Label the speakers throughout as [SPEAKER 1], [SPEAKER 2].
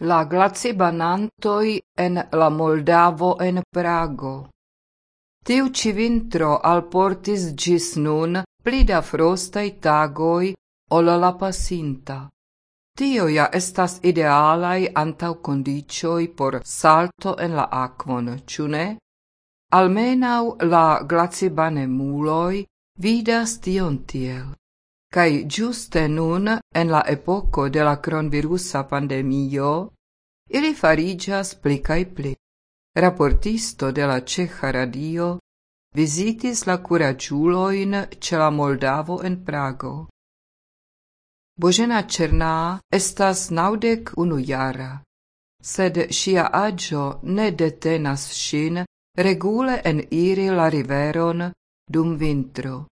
[SPEAKER 1] La glacibanantoj en la Moldavo en Prago. Tiu ci vintro alportis gis nun plida frostai tagoi ol la pasinta. Tio ja estas idealai antau condicioi por salto en la aquon, ciune? Almenau la glacibanemuloi vidas tion tiel. Kai giuste nun, en la epoco de la cronvirusa pandemio, ili farigias pli cae pli. Raportisto de la Ceja Radio visitis la curagiuloin ce la Moldavo en Prago. Božena Černá estas naudek unu jara, sed ŝia agio ne detenas ŝin regule en iri la riveron dum vintro.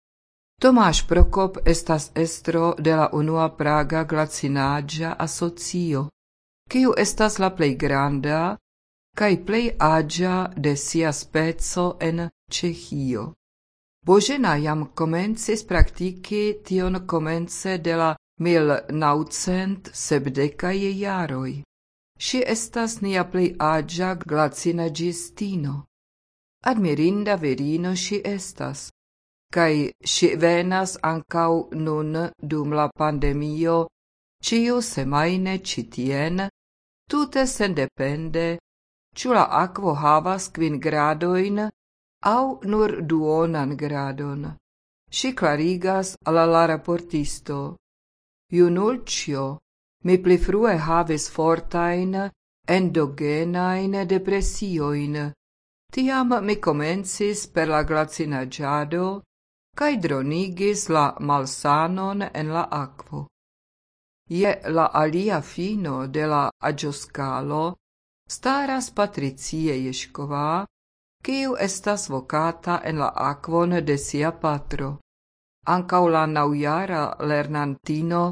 [SPEAKER 1] Tomáš Prokop estas estro de la unua Praga glacinaĝa asocio, kiu estas la plej granda kaj plej aĝa de sia speco en Ĉeĥio. Božena jam komencis praktiki tion komence de la mil naucent sepdekaj jaroj. Ŝi estas nia plej aĝa glacinaĝistino. Admirinda virino ŝi estas. Kai si venas ancau nun dum la pandemio ciu semaine citien, tute sen depende, ciu la havas quin gradoin, au nur duonan gradon. Si clarigas alla la raportisto. Iunulcio, mi pli frue havis fortain endogenain depressioin. Tiam mi comencis per la glacinagiado cae dronigis la malsanon en la aquo. Je la alia fino de la agioscalo staras Patricie Ješková, kiu estas vocata en la aquon de sia patro. Ancau la naujara lernantino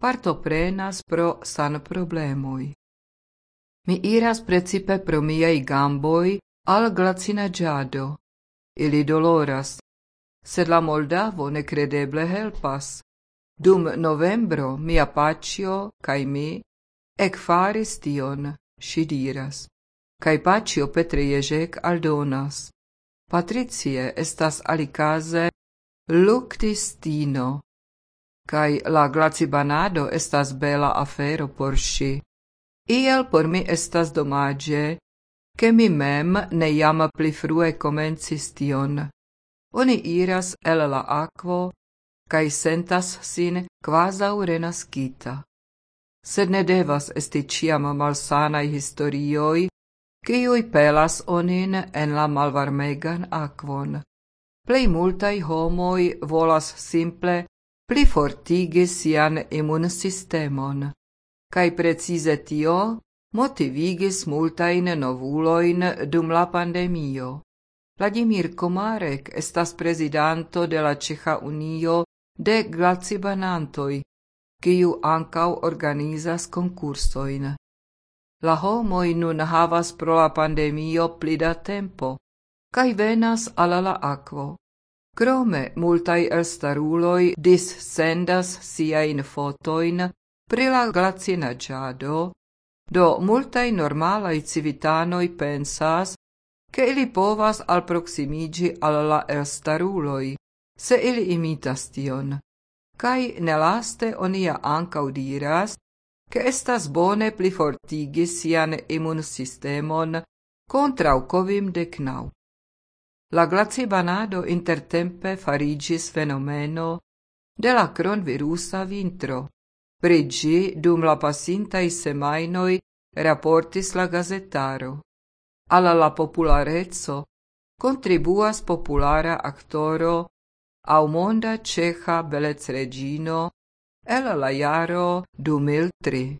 [SPEAKER 1] partoprenas pro san problemoi. Mi iras precipe pro miei gamboi al glacinagiado. Ili doloras, sed la Moldavo necredeble helpas. Dum novembro mia pacio cae mi ec faris tion, si diras. Cae pacio Petre Ježek aldonas. Patricie estas alicase luctistino, cae la glacibanado estas bela afero por si. Iel por mi estas domage, che mi mem ne jam pli frue comencis tion. Oni iras el la aquo, cae sentas sin quasau renaskita. Sed ne devas esti ciam malsanai historioi, ciui pelas onin en la malvarmegan aquon. Plei multai homoi volas simple pli fortigi sian immun systemon, cae precise tio motivigis multain novuloin dum la pandemio. Vladimír Komárek estas prezidanto de la Ĉeĥa Unio de glacibanantoj, kiu ankaŭ organizas konkursojn. La homoj nun havas pro la pandemio pli da tempo kaj venas al la akvo. Krome multaj elstaruloj dissendas siajn fotojn pri la glacinaĝado, do multaj normalaj civitanoj pensas, che ili povas alproximigi al la elstaruloi, se ili imitas tion. Kai nelaste onia ancau diras, che estas bone plifortigi sian imun systemon contra covim decnau. La glacibanado intertempe farigis fenomeno de la cronvirusa vintro. Prigi dum la pasintai semainoi raportis la gazetaro alla la popularezzo contribuas populara actoro au monda ceja belec regino el la jaro 2003.